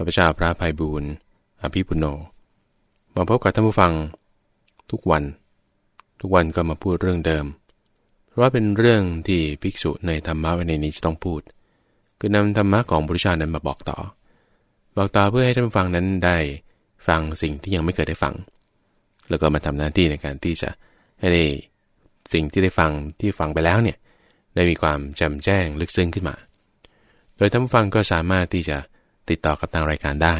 ข้าพเจ้าพระภัยบูรณ์อภิปุโน มาพบกับท่านผู้ฟัง ทุกวัน ทุกวันก็มาพูดเรื่องเดิม เพราะว่าเป็นเรื่องที่ภิกษุในธรรมะวันนี้จะต้องพูด คือนำธรรมะของบุรุษานั้นมาบอกต่อ บอกต่อเพื่อให้ท่านผู้ฟังนั้นได้ฟังสิ่งที่ยังไม่เคยได้ฟัง แล้วก็มาทำหน้าที่ในการที่จะให้ได้สิ่งที่ได้ฟังที่ฟังไปแล้วเนี่ยได้มีความจ่มแจ้งลึกซึ้งขึ้นมา โดยท่านผู้ฟังก็สามารถที่จะ ติดต่อกับทางรายการได้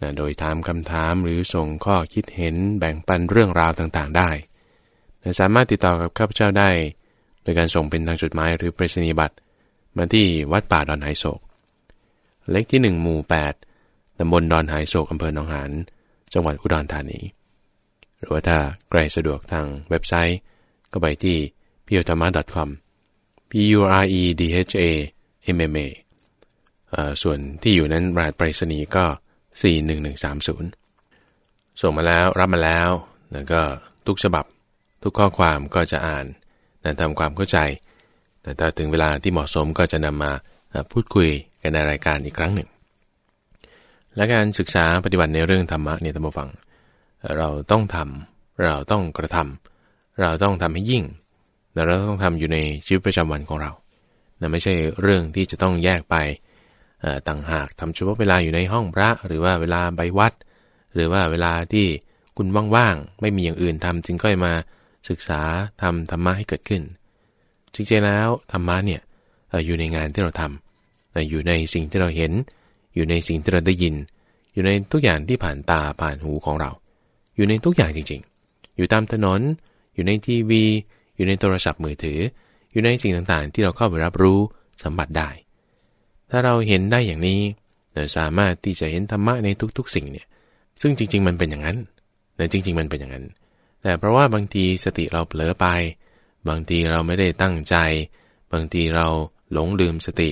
นะโดยถามคำถามหรือส่งข้อคิดเห็นแบ่งปันเรื่องราวต่างๆได้นะสามารถติดต่อกับข้าพเจ้าได้ โดยการส่งเป็นทางจดหมายหรือปริศนียบัตร มาที่วัดป่าดอนไหโศก เลขที่ 1 หมู่ 8ตำบลดอนไหโศกอำเภอหนองหานจังหวัดอุดรธานี หรือว่าถ้าใครสะดวกทางเว็บไซต์ ก็ไปที่ p u r e t h a m a com p u r e d h a m m a ส่วนที่อยู่นั้นรหัสไปรษณีย์ก็ 41130 ส่งมาแล้วรับมาแล้วแล้วก็ทุกฉบับ ทุกข้อความก็จะอ่านนะทำความเข้าใจ แต่ถ้าถึงเวลาที่เหมาะสมก็จะนำมาพูดคุยกันในรายการอีกครั้งหนึ่ง และการศึกษาปฏิบัติในเรื่องธรรมะเนี่ยท่านผู้ฟัง เราต้องทำเราต้องกระทำเราต้องทำให้ยิ่งแเราต้องทำอยู่ในชีวิตประจำวันของเรานะไม่ใช่เรื่องที่จะต้องแยกไป ต่างหากทำเฉพาะเวลาอยู่ในห้องพระ หรือว่าเวลาไปวัด หรือว่าเวลาที่คุณว่างๆไม่มีอย่างอื่นทำจึงก็มาศึกษาทำธรรมะให้เกิดขึ้นจริงๆแล้วธรรมะเนี่ยอยู่ในงานที่เราทำอยู่ในสิ่งที่เราเห็น อยู่ในสิ่งที่เราได้ยิน อยู่ในทุกอย่างที่ผ่านตาผ่านหูของเรา อยู่ในทุกอย่างจริงๆ อยู่ตามถนน อยู่ในทีวี อยู่ในโทรศัพท์มือถือ อยู่ในสิ่งต่างๆ ที่เราเข้าไปรับรู้สัมผัสได้ ถ้าเราเห็นได้อย่างนี้เราสามารถที่จะเห็นธรรมะในทุก ๆ สิ่งเนี่ยซึ่งจริง ๆ มันเป็นอย่างนั้นแต่จริง ๆ มันเป็นอย่างนั้น แต่เพราะว่าบางทีสติเราเผลอไป บางทีเราไม่ได้ตั้งใจ บางทีเราหลงลืมสติ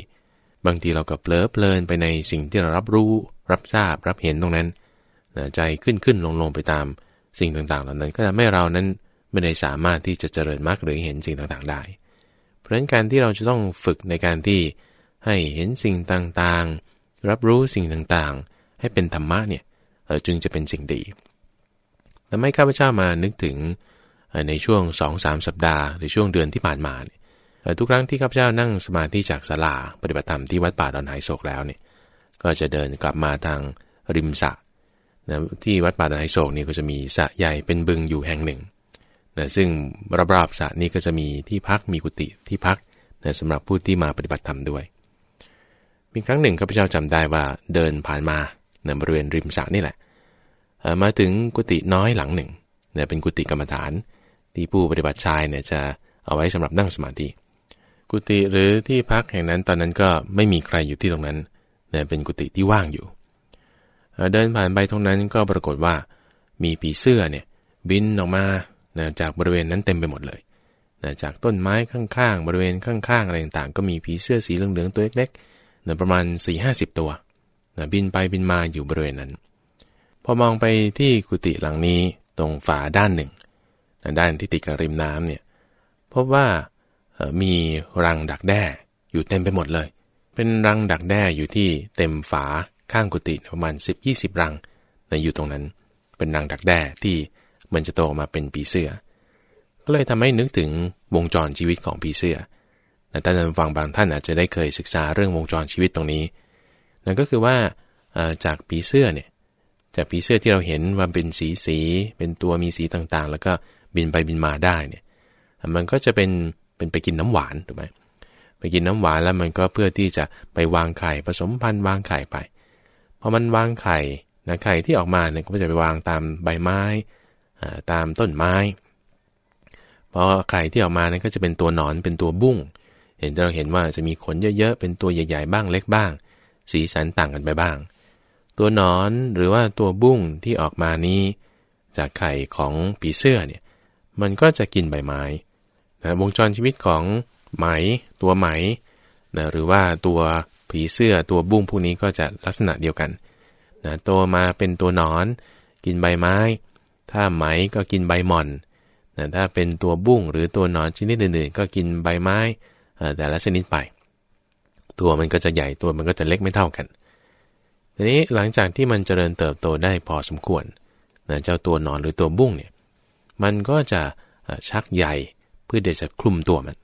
บางทีเราก็เผลอเพลินไปในสิ่งที่เรารับรู้ รับทราบ รับเห็นตรงนั้นใจขึ้นขึ้นลงลงไปตามสิ่งต่างๆ เหล่านั้น ก็จะไม่เรานั้นไม่ได้สามารถที่จะเจริญมรรคหรือเห็นสิ่งต่างๆได้ เพราะฉะนั้นการที่เราจะต้องฝึกในการที่ ให้เห็นสิ่งต่างๆ รับรู้สิ่งต่างๆ ให้เป็นธรรมะเนี่ยจึงจะเป็นสิ่งดีแต่ไม่ข้าพเจ้ามานึกถึงในช่วง2อสสัปดาห์ หรือช่วงเดือนที่ผ่านมาเนี่ยทุกครั้งที่ข้าพเจ้านั่งสมาธิจากศาลาปฏิบัติธรรมที่วัดป่าดอนไหโศกแล้วเนี่ยก็จะเดินกลับมาทางริมสระนะที่วัดป่าดอนไหโศกนี่ก็จะมีสระใหญ่เป็นบึงอยู่แห่งหนึ่งนะซึ่งรอบๆสระนี้ก็จะมีที่พักมีกุฏิที่พักนะสำหรับผู้ที่มาปฏิบัติธรรมด้วย มีครั้งหนึ่งข้าพเจ้าจำได้ว่าเดินผ่านมาในบริเวณริมสระนี่แหละมาถึงกุฏิน้อยหลังหนึ่งเนี่ยเป็นกุฏิกรรมฐาน ที่ผู้ปฏิบัติชายเนี่ยจะเอาไว้สำหรับนั่งสมาธิกุฏิหรือที่พักแห่งนั้นตอนนั้นก็ไม่มีใครอยู่ที่ตรงนั้นเนี่ยเป็นกุฏิที่ว่างอยู่ เดินผ่านไปตรงนั้นก็ปรากฏว่า มีปีเสื้อเนี่ยบินออกมาจากบริเวณนั้นเต็มไปหมดเลยจากต้นไม้ข้างๆ บริเวณข้างๆ อะไรต่างๆ ก็มีผีเสื้อสีเหลืองๆตัวเล็กๆ นะประมาณ4ี่ห้าสิบตัวนะบินไปบินมาอยู่บริเวณนั้น พอมองไปที่กุฏิหลังนี้ตรงฝาด้านหนึ่งนะด้านที่ติดกับริมน้ำเนี่ยพบว่ามีรังดักแด้อยู่เต็มไปหมดเลย เป็นรังดักแด้อยู่ที่เต็มฝาข้างกุฏิประมาณ 10-20 รังนะอยู่ตรงนั้น เป็นรังดักแด้ที่มันจะโตมาเป็นปีเสือก็เลยทำให้นึกถึงวงจรชีวิตของปีเสือ แต่ท่านฟังบางท่านอาจจะได้เคยศึกษาเรื่องวงจรชีวิตตรงนี้ นั่นก็คือว่าจากผีเสื้อเนี่ยจากผีเสื้อที่เราเห็นว่าเป็นสีสีเป็นตัวมีสีต่างๆ แล้วก็บินไปบินมาได้เนี่ยมันก็จะเป็นเป็นไปกินน้ำหวานถูกไหมไปกินน้ำหวานแล้วมันก็เพื่อที่จะไปวางไข่ผสมพันธุ์วางไข่ไปพอมันวางไข่นะไข่ที่ออกมาเนี่ยก็จะไปวางตามใบไม้ตามต้นไม้พอไข่ที่ออกมาเนี่ยก็จะเป็นตัวหนอนเป็นตัวบุ้ง เห็นเราเห็นว่าจะมีขนเยอะๆ เป็นตัวใหญ่ๆ บ้างเล็กบ้าง สีสันต่างกันไปบ้าง ตัวนอนหรือว่าตัวบุ้งที่ออกมานี้ จากไข่ของผีเสื้อเนี่ย มันก็จะกินใบไม้นะวงจรชีวิตของไหม ตัวไหมนะหรือว่าตัวผีเสื้อตัวบุ้งพวกนี้ก็จะลักษณะเดียวกันนะโตมาเป็นตัวนอน กินใบไม้ ถ้าไหมก็กินใบหม่อนนะถ้าเป็นตัวบุ้งหรือตัวนอนชนิดอื่นๆ ก็กินใบไม้ แต่ละชนิดไป ตัวมันก็จะใหญ่ตัวมันก็จะเล็กไม่เท่ากันทีนี้หลังจากที่มันเจริญเติบโตได้พอสมควรนะเจ้าตัวนอนหรือตัวบุ้งเนี่ยมันก็จะชักใยเพื่อเดี๋ยวจะคลุมตัวมัน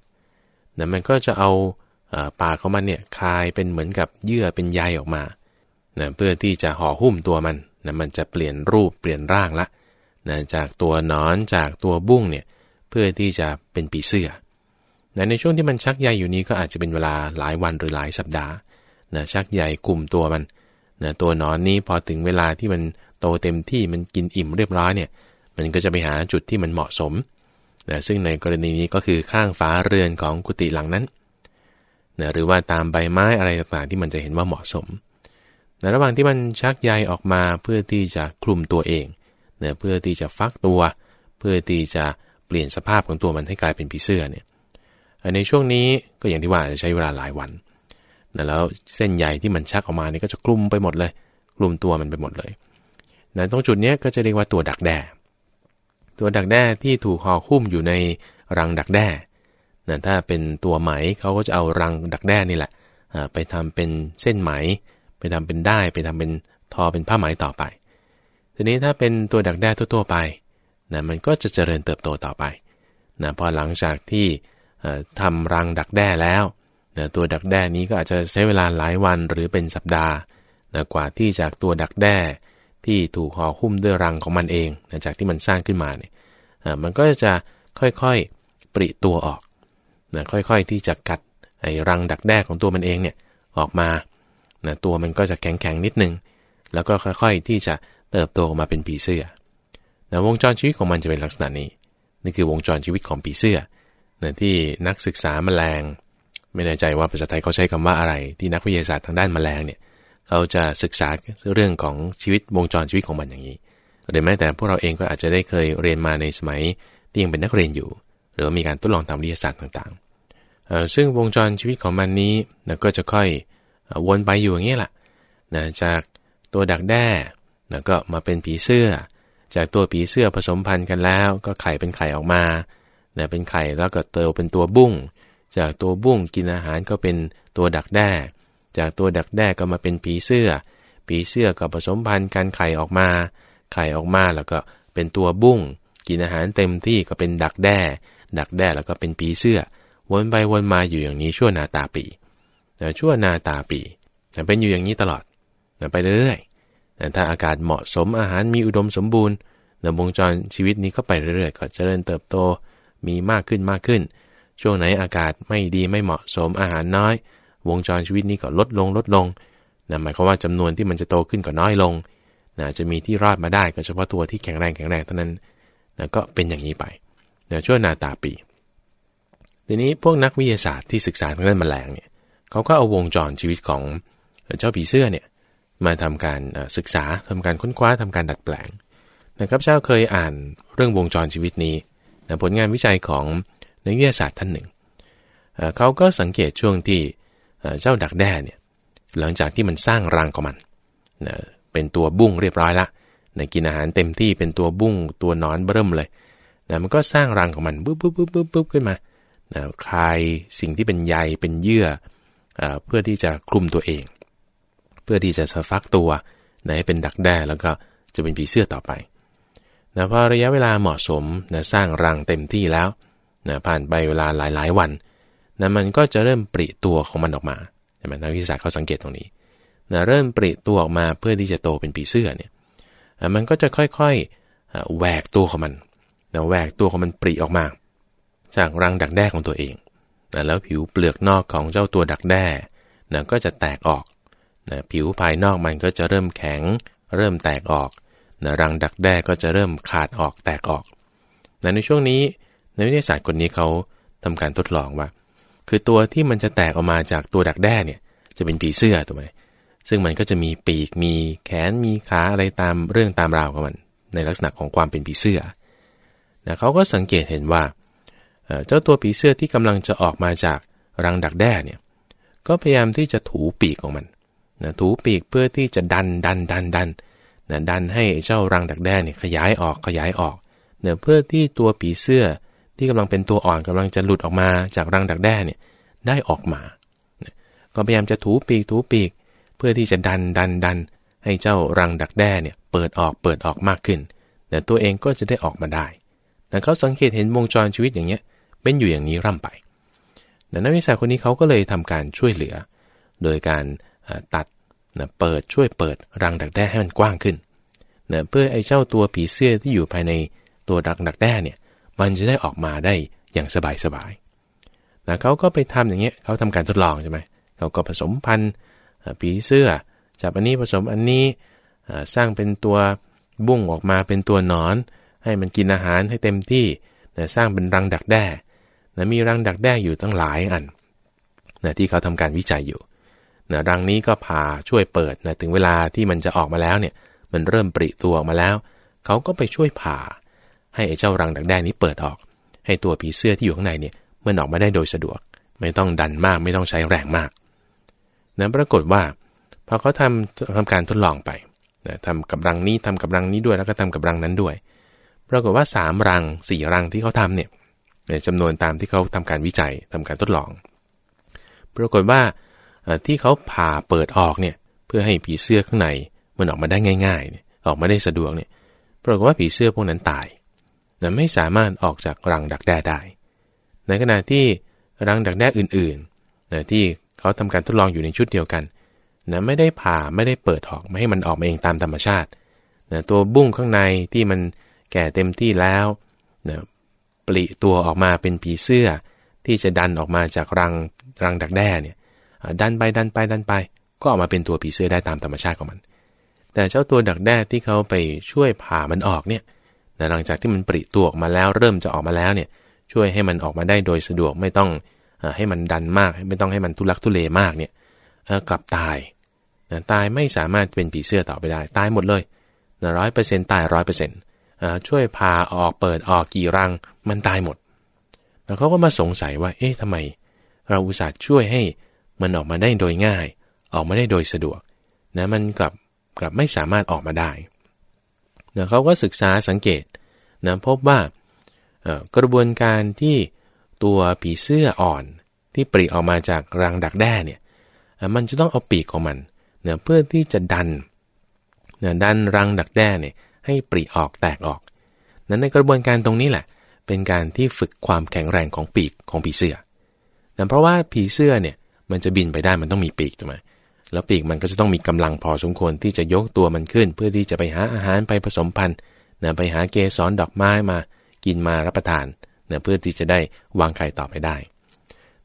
นะมันก็จะเอาปากของมันเนี่ยคายเป็นเหมือนกับเยื่อเป็นใยออกมานะเพื่อที่จะห่อหุ้มตัวมันนะมันจะเปลี่ยนรูปเปลี่ยนร่างละนะจากตัวนอนจากตัวบุ้งเนี่ยเพื่อที่จะเป็นปีเสื้อ ในช่วงที่มันชักใยอยู่นี้ก็อาจจะเป็นเวลาหลายวันหรือหลายสัปดาห์นะชักใยกลุ่มตัวมันนะตัวนอนนี้พอถึงเวลาที่มันโตเต็มที่มันกินอิ่มเรียบร้อยเนี่ยมันก็จะไปหาจุดที่มันเหมาะสมนะซึ่งในกรณีนี้ก็คือข้างฝาเรือนของกุฏิหลังนั้นนะหรือว่าตามใบไม้อะไรต่างๆที่มันจะเห็นว่าเหมาะสมในระหว่างที่มันชักใยออกมาเพื่อที่จะคลุมตัวเองเนะเพื่อที่จะฟักตัว เพื่อที่จะเปลี่ยนสภาพของตัวมันให้กลายเป็นผีเสื้อเนี่ย ในช่วงนี้ก็อย่างที่ว่าจะใช้เวลาหลายวันนะแล้วเส้นใยที่มันชักออกมานี่ก็จะคลุมไปหมดเลยคลุมตัวมันไปหมดเลยนะตรงจุดนี้ก็จะเรียกว่าตัวดักแด้ตัวดักแด้ที่ถูกห่อหุ้มอยู่ในรังดักแด้นะถ้าเป็นตัวไหมเขาก็จะเอารังดักแด้นี่แหละไปทำเป็นเส้นไหม ไปทำเป็นได้ไปทำเป็นทอเป็นผ้าไหมต่อไป ทีนี้ถ้าเป็นตัวดักแด้ทั่วๆไปนะมันก็จะเจริญเติบโตต่อไปนะพอหลังจากที่ ทำรังดักแด้แล้วนะตัวดักแด้นี้ก็อาจจะใช้เวลาหลายวันหรือเป็นสัปดาห์นะกว่าที่จากตัวดักแด้ที่ถูกห่อหุ้มด้วยรังของมันเองนะจากที่มันสร้างขึ้นมาเนี่ยมันก็จะค่อยๆปริตัวออกนะค่อยๆที่จะกัดไอ้รังดักแด้ของตัวมันเองเนี่ยออกมานะตัวมันก็จะแข็งๆนิดนึง แล้วก็ค่อยๆที่จะเติบโตมาเป็นผีเสื้อนะวงจรชีวิตของมันจะเป็นลักษณะนี้ นี่คือวงจรชีวิตของผีเสื้อ นะที่นักศึกษาแมลง ไม่แน่ใจว่าภาษาไทยเขาใช้คำว่าอะไร ที่นักวิทยาศาสตร์ทางด้านแมลงเนี่ยเขาจะศึกษาเรื่องของชีวิตวงจรชีวิตของมันอย่างนี้หรือแม้แต่พวกเราเองก็อาจจะได้เคยเรียนมาในสมัยที่ยังเป็นนักเรียนอยู่ หรือมีการทดลองทางวิทยาศาสตร์ต่างๆ ซึ่งวงจรชีวิตของมันนี้นะก็จะค่อยวนไปอยู่อย่างนี้แหละนะจากตัวดักแด้นะก็มาเป็นผีเสื้อ จากตัวผีเสื้อผสมพันธุ์กันแล้ว ก็ไข่เป็นไข่ออกมา นะเป็นไข่แล้วก็เติบเป็นตัวบุ้ง จากตัวบุ้งกินอาหารก็เป็นตัวดักแด้ จากตัวดักแด้ก็มาเป็นผีเสื้อ ผีเสื้อก็ผสมพันธุ์กันไข่ออกมา ไข่ออกมาแล้วก็เป็นตัวบุ้ง กินอาหารเต็มที่ก็เป็นดักแด้ ดักแด้แล้วก็เป็นผีเสื้อ วนไปวนมาอยู่อย่างนี้ชั่วนาตาปีนะชั่วนาตาปีแต่เป็นอยู่อย่างนี้ตลอดนะไปเรื่อยๆแต่ถ้าอากาศเหมาะสมอาหารมีอุดมสมบูรณ์นะวงจรชีวิตนี้ก็ไปเรื่อยๆ ก็เจริญเติบโต มีมากขึ้นมากขึ้น ช่วงไหนอากาศไม่ดีไม่เหมาะสมอาหารน้อย วงจรชีวิตนี้ก็ลดลงลดลงนะหมายความว่าจำนวนที่มันจะโตขึ้นก็น้อยลงนะจะมีที่รอดมาได้ก็เฉพาะตัวที่แข็งแรงแข็งแรงเท่านั้นนะก็เป็นอย่างนี้ไปนะช่วงนาตาปี ทีนี้พวกนักวิทยาศาสตร์ที่ศึกษาทางด้านแมลงเนี่ยเขาก็เอาวงจรชีวิตของเจ้าผีเสื้อเนี่ยมาทำการศึกษาทำการค้นคว้าทำการดัดแปลงนะครับเจ้าเคยอ่านเรื่องวงจรชีวิตนี้ ผลงานวิจัยของนักวิทยาศาสตร์ท่านหนึ่ง เขาก็สังเกตช่วงที่เจ้าดักแด้เนี่ยหลังจากที่มันสร้างรังของมันนะเป็นตัวบุ้งเรียบร้อยละนะกินอาหารเต็มที่เป็นตัวบุ้งตัวนอนเบิ่มเลยนะมันก็สร้างรังของมันปุ๊บปุ๊บปุ๊บปุ๊บปุ๊บขึ้นมานะคลายสิ่งที่เป็นใยเป็นเยื่ออเพื่อที่จะคลุมตัวเอง เพื่อที่จะสะฟักตัวนะให้เป็นดักแด้แล้วก็จะเป็นผีเสื้อต่อไป นะพอระยะเวลาเหมาะสมนะสร้างรังเต็มที่แล้วนะผ่านไปเวลาหลายๆวันนะมันก็จะเริ่มปริตัวของมันออกมาใช่ไหมนักวิทยาศาสตร์เขาสังเกตตรงนี้นะเริ่มปริตัวออกมาเพื่อที่จะโตเป็นผีเสื้อเนี่ยมันก็จะค่อยๆแหวกตัวของมันนะแหวกตัวของมันปริออกมา จากรังดักแด้ของตัวเองนะแล้วผิวเปลือกนอกของเจ้าตัวดักแด้นะก็จะแตกออกนะผิวภายนอกมันก็จะเริ่มแข็ง เริ่มแตกออก นะรังดักแด้ก็จะเริ่มขาดออกแตกออกนะในช่วงนี้ในวิทยาศาสตร์คนนี้เขาทำการทดลองว่า คือตัวที่มันจะแตกออกมาจากตัวดักแด้เนี่ยจะเป็นผีเสื้อถูกไหมซึ่งมันก็จะมีปีกมีแขนมีขาอะไรตามเรื่องตามราวของมัน ในลักษณะของความเป็นผีเสื้อนะเขาก็สังเกตเห็นว่าเจ้าตัวผีเสื้อที่กำลังจะออกมาจากรังดักแด้เนี่ยก็พยายามที่จะถูปีกของมันนะถูปีกเพื่อที่จะดันดันดันดัน นะดันให้เจ้ารังดักแด้เนี่ยขยายออกขยายออกเนะเพื่อที่ตัวผีเสื้อที่กำลังเป็นตัวอ่อนกำลังจะหลุดออกมาจากรังดักแด้เนี่ยได้ออกมาก็พยายามจะถูปีกถูปีก เพื่อที่จะดันดันดันให้เจ้ารังดักแด้เนี่ยเปิดออกเปิดออกมากขึ้นแต่ตัวเองก็จะได้ออกมาได้แต่เขาสังเกตเห็นวงจรชีวิตอย่างเงี้ยเป็นอยู่อย่างนี้ร่ำไปแต่นักวิชาคนนี้เขาก็เลยทำการช่วยเหลือ โดยการตัด นะเปิดช่วยเปิดรังดักแด้ให้มันกว้างขึ้นนะเพื่อไอ้เจ้าตัวผีเสื้อที่อยู่ภายในตัวรังดักแด้เนี่ย มันจะได้ออกมาได้อย่างสบายๆนะเขาก็ไปทำอย่างเงี้ยเขาทำการทดลองใช่ไหมเขาก็ผสมพันธุ์ผีเสื้อจับอันนี้ผสมอันนี้สร้างเป็นตัวบุ้งออกมาเป็นตัวนอน ให้มันกินอาหารให้เต็มที่นะสร้างเป็นรังดักแด้นะมีรังดักแด้อยู่ตั้งหลายอันนะที่เขาทำการวิจัยอยู่ นะรังนี้ก็พาช่วยเปิดนะถึงเวลาที่มันจะออกมาแล้วเนี่ย มันเริ่มปริตัวออกมาแล้ว เขาก็ไปช่วยผ่า ให้ไอ้เจ้ารังดักแด้นี้เปิดออก ให้ตัวผีเสื้อที่อยู่ข้างในเนี่ยมันออกมาได้โดยสะดวก ไม่ต้องดันมากไม่ต้องใช้แรงมากนะปรากฏว่าพอเขาทำทำการทดลองไปนะทำกับรังนี้ทำกับรังนี้ด้วยแล้วก็ทำกับรังนั้นด้วย ปรากฏว่า 3 รัง 4 รังที่เขาทำเนี่ยจำนวนตามที่เขาทำการวิจัยทำการทดลอง ปรากฏว่า ที่เขาผ่าเปิดออกเนี่ยเพื่อให้ผีเสื้อข้างในมันออกมาได้ง่ายๆ ออกมาได้สะดวกเนี่ยปรากฏว่าผีเสื้อพวกนั้นตายนะไม่สามารถออกจากรังดักแด้ได้ ในขณะที่รังดักแด้อื่นๆนะที่เขาทำการทดลองอยู่ในชุดเดียวกันนะไม่ได้ผ่าไม่ได้เปิดออกไม่ให้มันออกมาเองตามธรรมชาตินะตัวบุ้งข้างในที่มันแก่เต็มที่แล้วนะปลิตัวออกมาเป็นผีเสื้อที่จะดันออกมาจากรังรังดักแด้เนี่ย ดันไปดันไปดันไป ก็ออกมาเป็นตัวผีเสื้อได้ตามธรรมชาติของมัน แต่เจ้าตัวดักแด้ที่เขาไปช่วยผ่ามันออกเนี่ยหลังจากที่มันปริตัวออกมาแล้วเริ่มจะออกมาแล้วเนี่ยช่วยให้มันออกมาได้โดยสะดวกไม่ต้องให้มันดันมากไม่ต้องให้มันทุลักทุเลมากเนี่ยกลับตายนะตายไม่สามารถเป็นผีเสื้อต่อไปได้ตายหมดเลยร้อยเปอร์เซ็นต์ตายร้อยเปอร์เซ็นต์ช่วยพาออกเปิดออกกี่รังมันตายหมด แล้วเขาก็มาสงสัยว่า เอ๊ะทำไม เราอุตส่าห์ช่วยให้ มันออกมาได้โดยง่าย ออกมาได้โดยสะดวกนะมันกลับกลับไม่สามารถออกมาได้นะเขาก็ศึกษาสังเกตนะพบว่ากระบวนการที่ตัวผีเสื้ออ่อนที่ปริออกมาจากรังดักแด้เนี่ยมันจะต้องเอาปีกของมันเนะเพื่อที่จะดันนะดันรังดักแด้เนี่ยให้ปริออกแตกออกนั้นในกระบวนการตรงนี้แหละ เป็นการที่ฝึกความแข็งแรงของปีกของผีเสื้อนะเพราะว่าผีเสื้อเนี่ย มันจะบินไปได้มันต้องมีปีกถูกไหมแล้วปีกมันก็จะต้องมีกำลังพอสมควรที่จะยกตัวมันขึ้น เพื่อที่จะไปหาอาหารไปผสมพันธุ์นะไปหาเกสรดอกไม้มา กินมารับประทานนะเพื่อที่จะได้วางไข่ต่อไปได้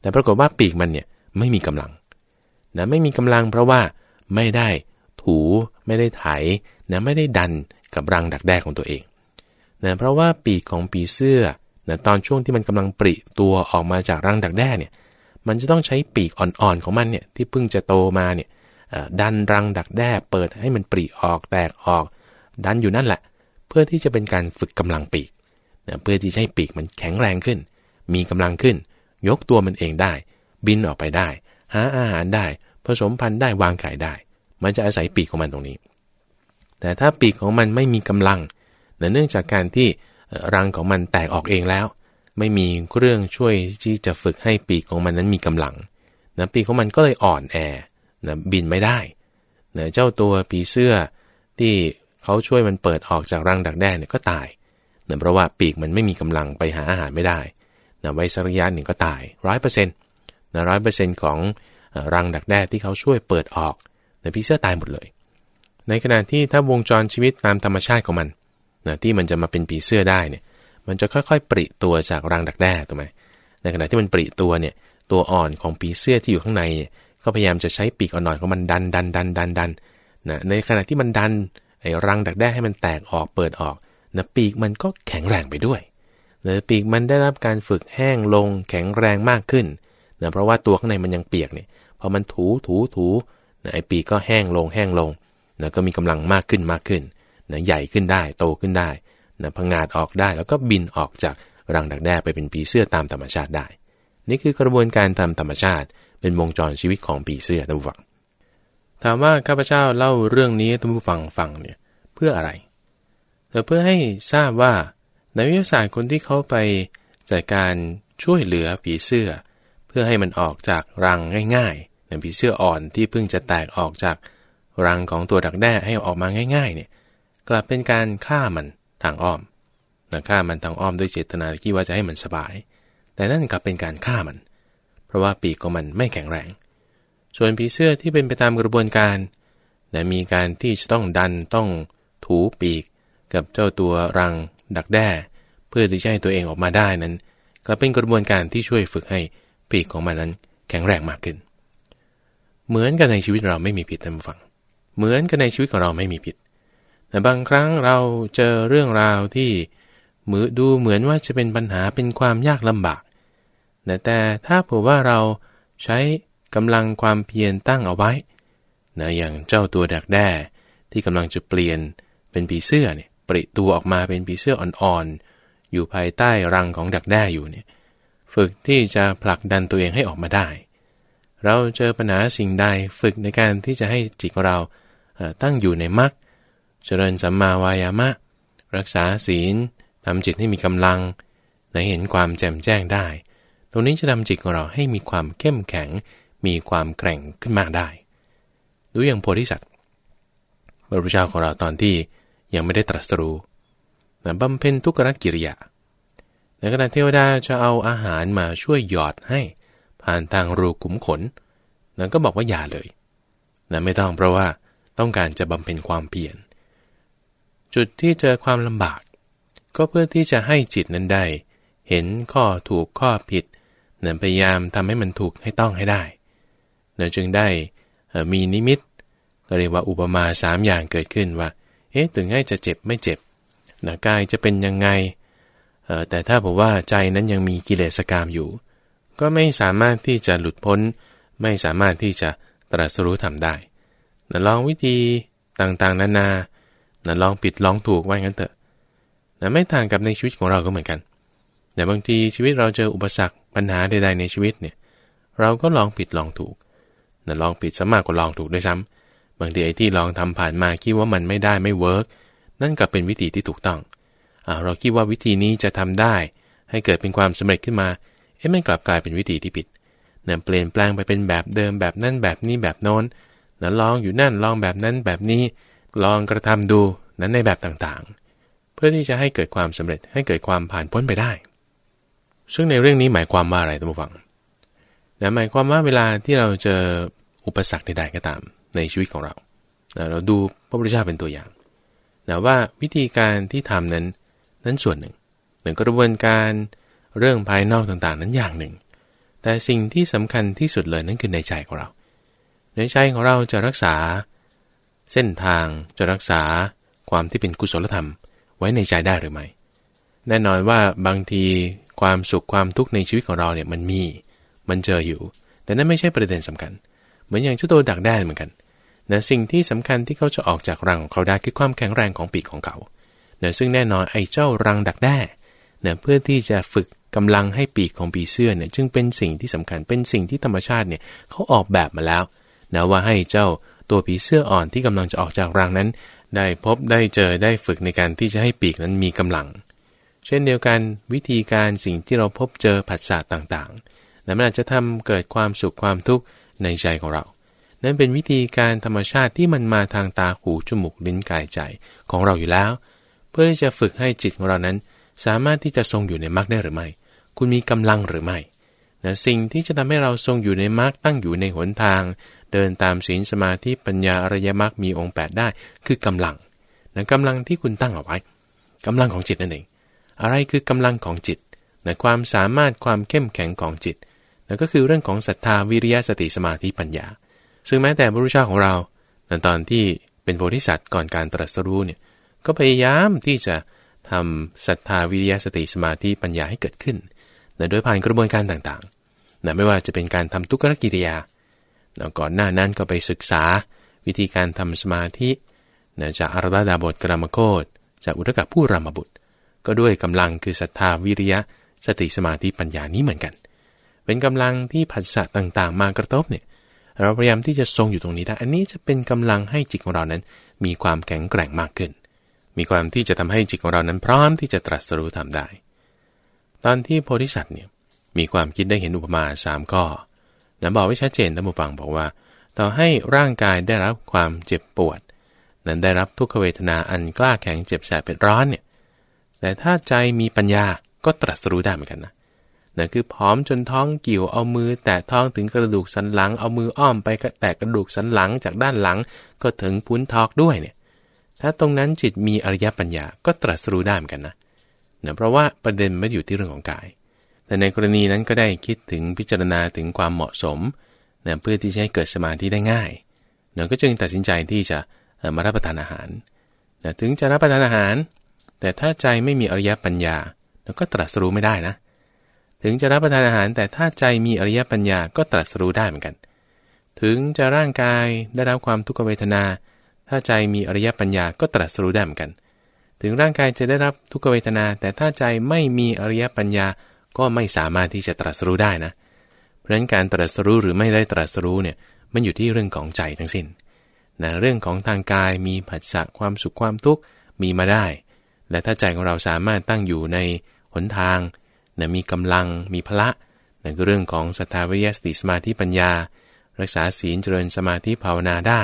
แต่ปรากฏว่าปีกมันเนี่ยไม่มีกำลังนะไม่มีกำลังเพราะว่าไม่ได้ถูไม่ได้ไถนะไม่ได้ดันกับรังดักแด้ของตัวเองนะเพราะว่าปีกของปีเสื้อนะตอนช่วงที่มันกำลังปริตัวออกมาจากรังดักแด้เนี่ย มันจะต้องใช้ปีกอ่อนๆของมันเนี่ยที่เพิ่งจะโตมาเนี่ยดันรังดักแด้เปิดให้มันปริออกแตกออก ดันอยู่นั่นแหละ เพื่อที่จะเป็นการฝึกกำลังปีกนะเพื่อที่ให้ปีกมันแข็งแรงขึ้น มีกำลังขึ้น ยกตัวมันเองได้ บินออกไปได้ หาอาหารได้ ผสมพันธุ์ได้วางไข่ได้ มันจะอาศัยปีกของมันตรงนี้ แต่ถ้าปีกของมันไม่มีกำลังเนื่องจากการที่รังของมันแตกออกเองแล้ว ไม่มีเครื่องช่วยที่จะฝึกให้ปีกของมันนั้นมีกำลังนะปีกของมันก็เลยอ่อนแอนะบินไม่ได้นะเจ้าตัวปีเสื้อที่เขาช่วยมันเปิดออกจากรังดักแด้เนี่ยก็ตายเนื่องเพราะว่าปีกมันไม่มีกำลังไปหาอาหารไม่ได้นะไว้สักระยะหนึ่งก็ตายร้อยเปอร์เซ็นต์นะร้อยเปอร์เซ็นต์ของรังดักแด้ที่เขาช่วยเปิดออกนะปีเสื้อตายหมดเลย ในขณะที่ถ้าวงจรชีวิตตามธรรมชาติของมันนะที่มันจะมาเป็นปีเสื้อได้เนี่ย มันจะค่อยๆ ปริตัวจากรังดักแด้ถูกไหมในขณะที่มันปริตัวเนี่ย ตัวอ่อนของปีเสื้อที่อยู่ข้างในก็พยายามจะใช้ปีกอ่อนๆของมันดันดันดันดันดันนะในขณะที่มันดันไอ้รังดักแด้ให้มันแตกออกเปิดออกนะปีกมันก็แข็งแรงไปด้วยนะปีกมันได้รับการฝึกแห้งลงแข็งแรงมากขึ้นนะเพราะว่าตัวข้างในมันยังเปียกเนี่ยพอมันถูถูถูนะไอ้ปีกก็แห้งลงแห้งลงนะก็มีกำลังมากขึ้นมากขึ้นนะใหญ่ขึ้นได้โตขึ้นได้ นะพังงาดออกได้แล้วก็บินออกจากรังดักแด้ไปเป็นปีเสื้อตามธรรมชาติได้ นี่คือกระบวนการทำธรรมชาติเป็นวงจรชีวิตของปีเสื้อท่านผู้ฟัง ถามว่าข้าพเจ้าเล่าเรื่องนี้ท่านผู้ฟังฟังเนี่ยเพื่ออะไรแต่เพื่อให้ทราบว่าในวิทยาศาสตร์คนที่เขาไปจัดการช่วยเหลือผีเสื้อ เพื่อให้มันออกจากรังง่ายๆในผีเสื้ออ่อนที่เพิ่งจะแตกออกจากรังของตัวดักแด้ให้ออกมาง่าย ๆ เนี่ยกลับเป็นการฆ่ามัน ทางอ้อมนะฆ่ามันทางอ้อมด้วยเจตนาที่ว่าจะให้มันสบาย แต่นั่นกลับเป็นการฆ่ามัน เพราะว่าปีกของมันไม่แข็งแรง ส่วนผีเสื้อที่เป็นไปตามกระบวนการนะมีการที่จะต้องดันต้องถูปีก กับเจ้าตัวรัง ดักแด้ เพื่อที่จะให้ตัวเองออกมาได้นั้นก็เป็นกระบวนการที่ช่วยฝึกให้ปีกของมันนั้นแข็งแรงมากขึ้น เหมือนกันในชีวิตเราไม่มีผิดท่านผู้ฟัง เหมือนกันในชีวิตของเราไม่มีผิด แต่บางครั้งเราเจอเรื่องราวที่มือดูเหมือนว่าจะเป็นปัญหาเป็นความยากลำบาก แต่ถ้าเผื่อว่าเราใช้กำลังความเพียรตั้งเอาไว้นะอย่างเจ้าตัวดักแด้ที่กำลังจะเปลี่ยนเป็นผีเสื้อเนี่ยปริตัวออกมาเป็นผีเสื้ออ่อนๆอยู่ภายใต้รังของดักแด้อยู่เนี่ยฝึกที่จะผลักดันตัวเองให้ออกมาได้ เราเจอปัญหาสิ่งใดฝึกในการที่จะให้จิตของเราตั้งอยู่ในมรรค เจริญสัมมาวายามะ รักษาศีลทำจิตให้มีกำลังในเห็นความแจ่มแจ้งได้ ตรงนี้จะทำจิตของเราให้มีความเข้มแข็ง มีความแกร่งขึ้นมากได้ ดูอย่างโพธิสัตว์พระพุทธเจ้าของเราตอนที่ยังไม่ได้ตรัสรู้นะบำเพ็ญทุกขกิริยาในขณะเทวดาจะเอาอาหารมาช่วยหยอดให้ ผ่านทางรูขุมขนนั้นก็บอกว่าอย่าเลยนะไม่ต้องเพราะว่าต้องการจะบำเพ็ญความเพียร จุดที่เจอความลำบาก ก็เพื่อที่จะให้จิตนั้นได้ เห็นข้อถูกข้อผิดนะพยายามทำให้มันถูกให้ต้องให้ได้นะจึงได้มีนิมิตเรียกว่าอุปมาสามอย่างเกิดขึ้นว่า เอ๊ะ ถึงให้จะเจ็บไม่เจ็บนะกายจะเป็นยังไง แต่ถ้าบอกว่าใจนั้นยังมีกิเลสกรรมอยู่ ก็ไม่สามารถที่จะหลุดพ้น ไม่สามารถที่จะตรัสรู้ทำได้นะลองวิธีต่างๆ นานา นะลองผิดลองถูกว่างั้นเถอะนะไม่ต่างกับในชีวิตของเราก็เหมือนกัน แต่บางทีชีวิตเราเจออุปสรรคปัญหาใดๆในชีวิตเนี่ย เราก็ลองผิดลองถูกนะลองผิดซะมากกว่าลองถูกด้วยซ้ำบางทีไอ้ที่ลองทำผ่านมาคิดว่ามันไม่ได้ไม่ work นั่นก็เป็นวิธีที่ถูกต้องอเราคิดว่าวิธีนี้จะทำได้ ให้เกิดเป็นความสำเร็จขึ้นมาเอ๊ะมันกลับกลายเป็นวิธีที่ผิดเนี่ยเปลี่ยนแปลงไปเป็นแบบเดิมแบบนั่นแบบนี้แบบโน้นนะลองอยู่นั่นลองแบบนั้นแบบนี้ ลองกระทำดูนั้นในแบบต่างๆ เพื่อที่จะให้เกิดความสำเร็จให้เกิดความผ่านพ้นไปได้ ซึ่งในเรื่องนี้หมายความว่าอะไรท่านผู้ฟังนะหมายความว่าเวลาที่เราเจออุปสรรคใดๆก็ตามในชีวิตของเรานะเราดูพระพุทธเจ้าเป็นตัวอย่างนะว่าวิธีการที่ทำนั้นนั้นส่วนหนึ่งหนึ่งกระบวนการเรื่องภายนอกต่างๆ นั้นอย่างหนึ่ง แต่สิ่งที่สำคัญที่สุดเลยนั่นคือในใจของเรา ในใจของเราจะรักษา เส้นทางจะรักษาความที่เป็นกุศลธรรมไว้ในใจได้หรือไม่แน่นอนว่าบางทีความสุขความทุกข์ในชีวิตของเราเนี่ยมันมี มันเจออยู่ แต่นั่นไม่ใช่ประเด็นสำคัญ เหมือนอย่างเจ้าตัวดักแด้เหมือนกันนะสิ่งที่สำคัญที่เขาจะออกจากรังของเขาได้คือความแข็งแรงของปีกของเขานะซึ่งแน่นอนไอ้เจ้ารังดักแด้นะเพื่อที่จะฝึกกำลังให้ปีกของปีเสื้อเนี่ยจึงเป็นสิ่งที่สำคัญเป็นสิ่งที่ธรรมชาติเนี่ยเขาออกแบบมาแล้วนะว่าให้เจ้า ตัวผีเสื้ออ่อนที่กำลังจะออกจากรังนั้น ได้พบได้เจอได้ฝึกในการที่จะให้ปีกนั้นมีกำลัง เช่นเดียวกันวิธีการสิ่งที่เราพบเจอผัสสะต่างๆนะมันอาจจะทำเกิดความสุขความทุกข์ในใจของเรา นั่นเป็นวิธีการธรรมชาติที่มันมาทางตาหูจมูกลิ้นกายใจของเราอยู่แล้ว เพื่อที่จะฝึกให้จิตของเรานั้น สามารถที่จะทรงอยู่ในมรรคได้หรือไม่ คุณมีกำลังหรือไม่นะสิ่งที่จะทำให้เราทรงอยู่ในมรรคตั้งอยู่ในหนทาง เดินตามศีลสมาธิปัญญาอริยมรรคมีองค์ 8 ได้ คือกำลังนะกำลังที่คุณตั้งเอาไว้กำลังของจิตนั่นเอง อะไรคือกำลังของจิตนะความสามารถความเข้มแข็งของจิตนั่นก็คือเรื่องของศรัทธาวิริยะสติสมาธิปัญญา ซึ่งแม้แต่พระพุทธเจ้าของเราในตอนที่เป็นโพธิสัตว์ก่อนการตรัสรู้เนี่ยก็พยายามที่จะทำศรัทธาวิริยะสติสมาธิปัญญาให้เกิดขึ้นนะโดยผ่านกระบวนการต่างๆนะไม่ว่าจะเป็นการทำทุกขกิริยา นะก่อนหน้านั้นก็ไปศึกษาวิธีการทำสมาธินะจากอารดาดาบทกรามโคตจากอุทกะผู้รามบุตร ก็ด้วยกำลังคือศรัทธาวิริยะ สติสมาธิปัญญานี้เหมือนกัน เป็นกำลังที่ผัสสะต่างๆ มากระทบเนี่ยเราพยายามที่จะทรงอยู่ตรงนี้ได้อันนี้จะเป็นกำลังให้จิตของเรานั้น มีความแข็งแกร่งมากขึ้น มีความที่จะทำให้จิตของเรานั้นพร้อมที่จะตรัสรู้ทำได้ ตอนที่โพธิสัตว์เนี่ยมีความคิดได้เห็นอุปมาสามข้อ นะบอกไว้ชัดเจนท่านผู้ฟังบอกว่า ต่อให้ร่างกายได้รับความเจ็บปวด นั้นได้รับทุกขเวทนาอันกล้าแข็งเจ็บแสบเป็นร้อนเนี่ย แต่ถ้าใจมีปัญญาก็ตรัสรู้ได้เหมือนกันนะนั่นคือผอมจนท้องกิ่วเอามือ แตะท้องถึงกระดูกสันหลัง เอามืออ้อมไปก็แตะกระดูกสันหลังจากด้านหลังก็ถึงพุ้นทอกด้วยเนี่ย ถ้าตรงนั้นจิตมีอริยปัญญาก็ตรัสรู้ได้เหมือนกันนะเนะเพราะว่าประเด็นไม่อยู่ที่เรื่องของกาย แต่ในกรณีนั้นก็ได้คิดถึงพิจารณาถึงความเหมาะสมนะเพื่อที่จะให้เกิดสมาธิได้ง่ายเนะก็จึงตัดสินใจที่จะมารับประทานอาหารนะถึงจะรับประทานอาหาร แต่ถ้าใจไม่มีอริยปัญญาเราก็ตรัสรู้ไม่ได้นะ ถึงจะรับประทานอาหาร แต่ถ้าใจมีอริยปัญญาก็ตรัสรู้ได้เหมือนกัน ถึงจะร่างกายได้รับความทุกขเวทนา ถ้าใจมีอริยปัญญาก็ตรัสรู้ได้เหมือนกัน ถึงร่างกายจะได้รับทุกขเวทนา แต่ถ้าใจไม่มีอริยปัญญา ก็ไม่สามารถที่จะตรัสรู้ได้นะ เพราะฉะนั้นการตรัสรู้หรือไม่ได้ตรัสรู้เนี่ยมันอยู่ที่เรื่องของใจทั้งสิน้นนะเรื่องของทางกายมีผัสสะความสุขความทุกข์มีมาได้ และถ้าใจของเราสามารถตั้งอยู่ในหนทางนะมีกำลังมีพละนั่นก็เรื่องของสตาวิยสติสมาธิปัญญา รักษาศีลเจริญสมาธิภาวนาได้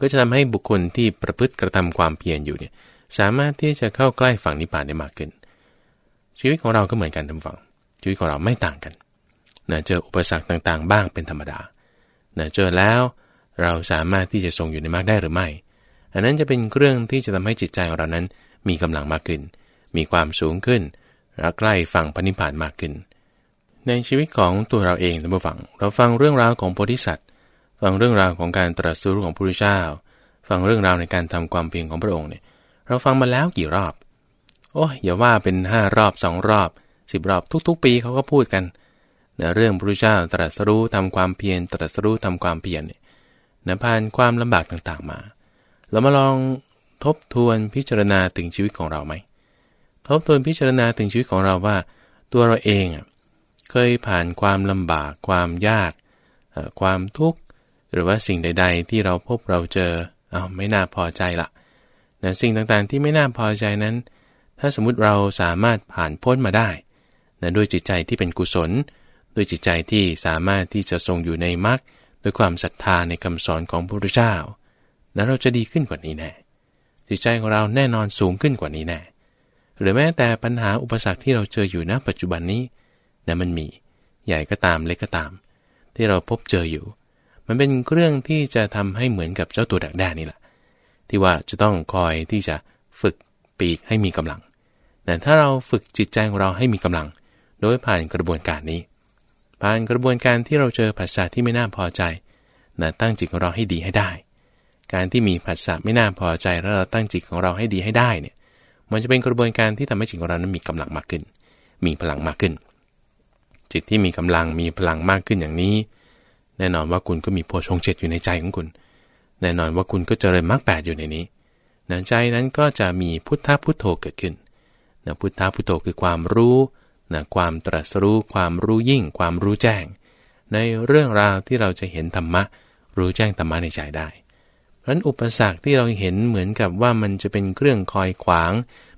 ก็จะทำให้บุคคลที่ประพฤติกระทำความเพียรอยู่เนี่ยสามารถที่จะเข้าใกล้ฝั่งนิพพานได้มากขึ้น ชีวิตของเราก็เหมือนกันทุกฝั่ง ชีวิตของเราไม่ต่างกันนะเจออุปสรรคต่างๆ บ้างเป็นธรรมดานะเจอแล้วเราสามารถที่จะทรงอยู่ในมรรคได้หรือไม่ อันนั้นจะเป็นเรื่องที่จะทำให้จิตใจของเรานั้นมีกำลังมากขึ้น มีความสูงขึ้นรักใกล้ฝั่งพระนิพพานมากขึ้น ในชีวิตของตัวเราเองท่านผู้ฟัง เราฟังเรื่องราวของโพธิสัตว์ ฟังเรื่องราวของการตรัสรู้ของพระพุทธเจ้า ฟังเรื่องราวในการทำความเพียรของพระองค์เนี่ย เราฟังมาแล้วกี่รอบ โอ้ยอย่าว่าเป็นห้ารอบสองรอบ สิบรอบทุกๆ ปีเขาก็พูดกันนะเรื่องพระพุทธเจ้าตรัสรู้ทำความเพียรตรัสรู้ทำความเพียรเนี่ยนะผ่านความลำบากต่างๆมา เรามาลองทบทวนพิจารณาถึงชีวิตของเราไหมทบทวนพิจารณาถึงชีวิตของเราว่า ตัวเราเองเคยผ่านความลำบาก ความยาก ความทุกข์หรือว่าสิ่งใด ๆ ที่เราพบเราเจอเอาไม่น่าพอใจละนะสิ่งต่างๆที่ไม่น่าพอใจนั้น ถ้าสมมุติเราสามารถผ่านพ้นมาได้ นะด้วยจิตใจที่เป็นกุศล ด้วยจิตใจที่สามารถที่จะทรงอยู่ในมรรคด้วยความศรัทธาในคำสอนของพระพุทธเจ้านั้นเราจะดีขึ้นกว่านี้แน่จิตใจของเราแน่นอนสูงขึ้นกว่านี้แน่หรือแม้แต่ปัญหาอุปสรรคที่เราเจออยู่ณปัจจุบันนี้นะมันมีใหญ่ก็ตามเล็กก็ตาม ที่เราพบเจออยู่ มันเป็นเรื่องที่จะทำให้เหมือนกับเจ้าตัวดักแด้นี่แหละที่ว่าจะต้องคอยที่จะฝึกปีกให้มีกำลังแต่ถ้าเราฝึกจิตใจของเราให้มีกำลัง โดยผ่านกระบวนการนี้ ผ่านกระบวนการที่เราเจอภาษาที่ไม่น่าพอใจนะตั้งจิตของเราให้ดีให้ได้ การที่มีภาษาไม่น่าพอใจแล้วเราตั้งจิตของเราให้ดีให้ได้เนี่ยมันจะเป็นกระบวนการที่ทำให้จิตของเรานั้นมีกำลังมากขึ้น มีพลังมากขึ้น จิตที่มีกำลังมีพลังมากขึ้นอย่างนี้ แน่นอนว่าคุณก็มีโพชงเจ็ดอยู่ในใจของคุณ แน่นอนว่าคุณก็เจริญมรรคแปดอยู่ในนี้นใจนั้นก็จะมีพุทธพุทโธเกิดขึ้นนะพุทธพุทโธคือความรู้ นะความตรัสรู้ความรู้ยิ่ง ความรู้แจ้ง ในเรื่องราวที่เราจะเห็นธรรมะ รู้แจ้งธรรมะในใจได้เพราะนั้นอุปสรรคที่เราเห็นเหมือนกับว่ามันจะเป็นเครื่องคอยขวาง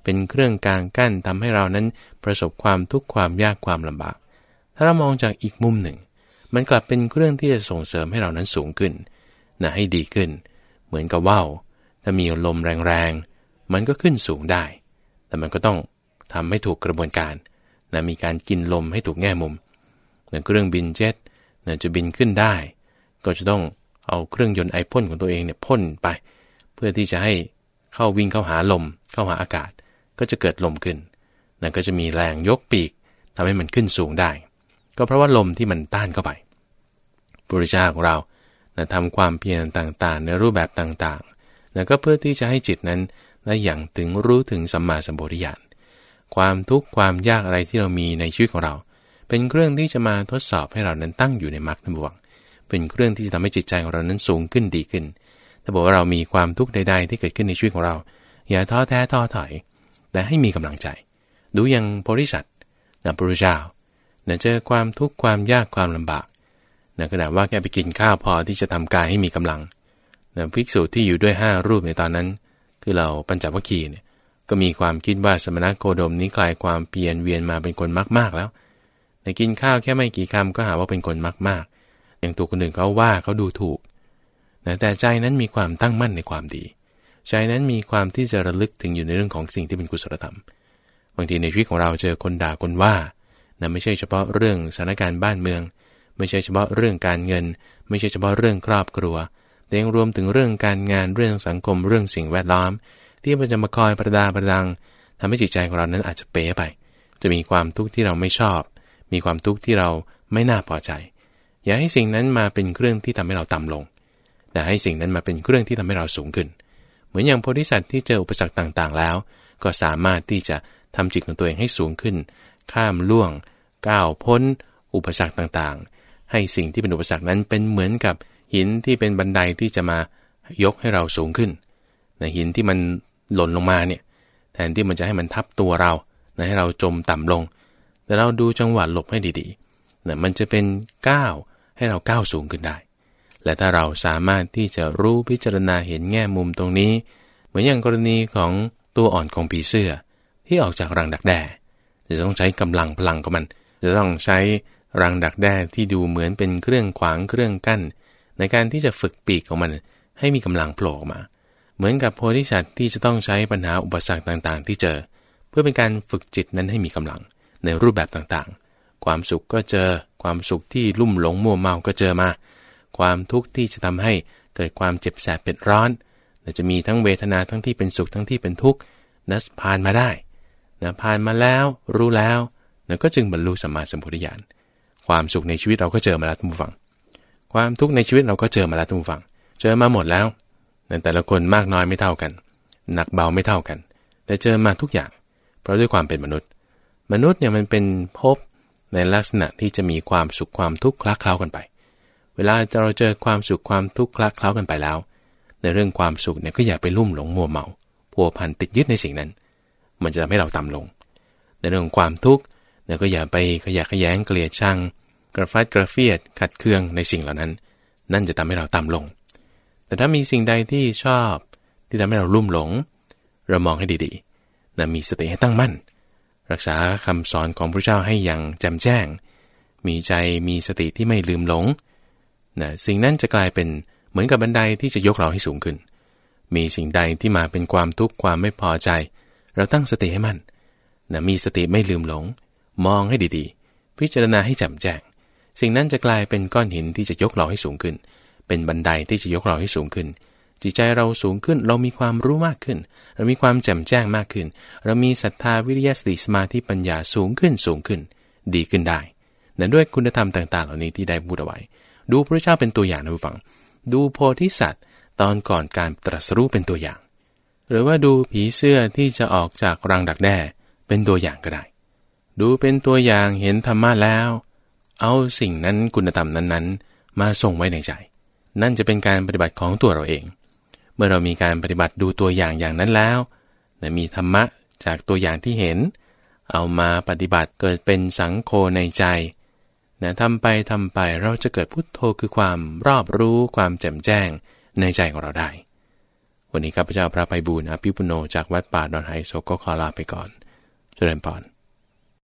เป็นเครื่องกลางกั้นทำให้เรานั้นประสบความทุกข์ความยากความลำบาก ถ้าเรามองจากอีกมุมหนึ่ง มันกลับเป็นเครื่องที่จะส่งเสริมให้เรานั้นสูงขึ้นนะให้ดีขึ้น เหมือนกับว่าวถ้ามีลมแรงๆมันก็ขึ้นสูงได้ แต่มันก็ต้องทำให้ถูกกระบวนการ นะมีการกินลมให้ถูกแง่มุมนะเครื่องบินเจ็ตนะจะบินขึ้นได้ ก็จะต้องเอาเครื่องยนต์ไอพ่นของตัวเองเนี่ยพ่นไป เพื่อที่จะให้เข้าวิ่งเข้าหาลม เข้าหาอากาศ ก็จะเกิดลมขึ้นนั่นก็จะมีแรงยกปีกทำให้มันขึ้นสูงได้ ก็เพราะว่าลมที่มันต้านเข้าไปบริชาของเรานะทำความเพียรต่างๆ ในรูปแบบต่างๆนะก็เพื่อที่จะให้จิตนั้นได้อย่างถึงรู้ถึงสัมมาสัมปวิญาณ ความทุกข์ความยากอะไรที่เรามีในชีวิตของเรา เป็นเครื่องที่จะมาทดสอบให้เรานั้นตั้งอยู่ในมรรคบวงเป็นเครื่องที่จะทำให้จิตใจของเรานั้นสูงขึ้นดีขึ้น ถ้าบอกว่าเรามีความทุกข์ใด ๆ ที่เกิดขึ้นในชีวิตของเรา อย่าท้อแท้ท้อถอย แต่ให้มีกำลังใจ ดูอย่างโพธิสัตว์นะพระเจ้าเนี่ยเจอความทุกข์ความยากความลำบากนขณะว่าแกไปกินข้าวพอที่จะทำกายให้มีกำลังนะภิกษุที่อยู่ด้วยห้ารูปในตอนนั้น คือเราปัญจวัคคีย์เนี่ย ก็มีความคิดว่าสมณโคดมนี้กลายความเปลี่ยนเวียนมาเป็นคนมากๆแล้ว แต่กินข้าวแค่ไม่กี่คำก็หาว่าเป็นคนมากอย่างตัวคนอื่นเขาว่าเขาดูถูกนะแต่ใจนั้นมีความตั้งมั่นในความดี ใจนั้นมีความที่จะระลึกถึงอยู่ในเรื่องของสิ่งที่เป็นกุศลธรรม บางทีในชีวิตของเราเจอคนด่าคนว่านะไม่ใช่เฉพาะเรื่องสถานการณ์บ้านเมือง ไม่ใช่เฉพาะเรื่องการเงิน ไม่ใช่เฉพาะเรื่องครอบครัวแต่ยังรวมถึงเรื่องการงานเรื่องสังคมเรื่องสิ่งแวดล้อม ที่มันจะมาคอยประดาประดังทำให้จิตใจของเรานั้นอาจจะเป๋ไป จะมีความทุกข์ที่เราไม่ชอบ มีความทุกข์ที่เราไม่น่าพอใจ อย่าให้สิ่งนั้นมาเป็นเครื่องที่ทำให้เราต่ำลง แต่ให้สิ่งนั้นมาเป็นเครื่องที่ทำให้เราสูงขึ้น เหมือนอย่างโพธิสัตว์ที่เจออุปสรรคต่างๆ แล้ว ก็สามารถที่จะทำจิตของตัวเองให้สูงขึ้น ข้ามล่วง ก้าวพ้น อุปสรรคต่างๆ ให้สิ่งที่เป็นอุปสรรคนั้นเป็นเหมือนกับหินที่เป็นบันไดที่จะมายกให้เราสูงขึ้นนหินที่มัน หล่นลงมาเนี่ยแทนที่มันจะให้มันทับตัวเรานะให้เราจมต่ำลง แต่เราดูจังหวะหลบให้ดีๆนะมันจะเป็นก้าวให้เราก้าวสูงขึ้นได้ และถ้าเราสามารถที่จะรู้พิจารณาเห็นแง่มุมตรงนี้ เหมือนอย่างกรณีของตัวอ่อนของผีเสื้อ ที่ออกจากรังดักแด้จะต้องใช้กำลังพลังของมัน จะต้องใช้รังดักแด้ที่ดูเหมือนเป็นเครื่องขวางเครื่องกั้น ในการที่จะฝึกปีกของมันให้มีกำลังโผล่ออกมา เหมือนกับโพธิสัตว์ที่จะต้องใช้ปัญหาอุปสรรคต่างๆ ที่เจอ เพื่อเป็นการฝึกจิตนั้นให้มีกำลังในรูปแบบต่างๆ ความสุขก็เจอ ความสุขที่ลุ่มหลงมัวเมาก็เจอมา ความทุกข์ที่จะทำให้เกิดความเจ็บแสบเป็นร้อนแต่จะมีทั้งเวทนาทั้งที่เป็นสุขทั้งที่เป็นทุกข์นัสผ่านมาได้นะผ่านมาแล้วรู้แล้วนะก็จึงบรรลุสัมมาสัมพุทธญาณความสุขในชีวิตเราก็เจอมาแล้วทุกฝัง ความทุกข์ในชีวิตเราก็เจอมาแล้วทุกฝั่งเจอมาหมดแล้ว แต่ละคนมากน้อยไม่เท่ากัน หนักเบาไม่เท่ากัน แต่เจอมาทุกอย่าง เพราะด้วยความเป็นมนุษย์ มนุษย์เนี่ยมันเป็นภพในลักษณะที่จะมีความสุขความทุกข์คลักเคล้ากันไป เวลาเราเจอความสุขความทุกข์คลักเคล้ากันไปแล้ว ในเรื่องความสุขเนี่ยก็อย่าไปลุ่มหลงมัวเมาพัวพันติดยึดในสิ่งนั้น มันจะทำให้เราต่ำลง ในเรื่องความทุกข์เนี่ยก็อย่าไปขยะขยงเกลียดชังกระฟัดกระเฟียดขัดเคืองในสิ่งเหล่านั้น นั่นจะทำให้เราต่ำลง แต่ถ้ามีสิ่งใดที่ชอบ ที่ทำให้เราลุ่มหลง เรามองให้ดีๆนะมีสติให้ตั้งมั่น รักษาคำสอนของพระเจ้าให้อย่างแจ่มแจ้ง มีใจมีสติที่ไม่ลืมหลงนะสิ่งนั้นจะกลายเป็นเหมือนกับบันไดที่จะยกเราให้สูงขึ้น มีสิ่งใดที่มาเป็นความทุกข์ความไม่พอใจ เราตั้งสติให้มั่นนะมีสติไม่ลืมหลง มองให้ดีๆ พิจารณาให้แจ่มแจ้ง สิ่งนั้นจะกลายเป็นก้อนหินที่จะยกเราให้สูงขึ้น เป็นบันไดที่จะยกเราให้สูงขึ้น จิตใจเราสูงขึ้น เรามีความรู้มากขึ้น เรามีความแจ่มแจ้งมากขึ้น เรามีศรัทธาวิริยะสติสมาธิปัญญาสูงขึ้นสูงขึ้น ดีขึ้นได้นั่นด้วยคุณธรรมต่างๆ เหล่านี้ที่ได้พูดเอาไว้ ดูพระเจ้าเป็นตัวอย่างนะผู้ฟัง ดูโพธิสัตว์ตอนก่อนการตรัสรู้เป็นตัวอย่าง หรือว่าดูผีเสื้อที่จะออกจากรังดักแด้เป็นตัวอย่างก็ได้ ดูเป็นตัวอย่างเห็นธรรมะแล้ว เอาสิ่งนั้นคุณธรรมนั้นๆ มาส่งไว้ในใจ นั่นจะเป็นการปฏิบัติของตัวเราเอง เมื่อเรามีการปฏิบัติดูตัวอย่างอย่างนั้นแล้วนะมีธรรมะจากตัวอย่างที่เห็น เอามาปฏิบัติเกิดเป็นสังโฆในใจนะทำไปทำไปเราจะเกิดพุทโธคือความรอบรู้ความแจ่มแจ้งในใจของเราได้ วันนี้ข้าพเจ้าพระไพบูลอภิปุโนจากวัดป่าดอนไฮโซก็ขอลาไปก่อน เจริญพร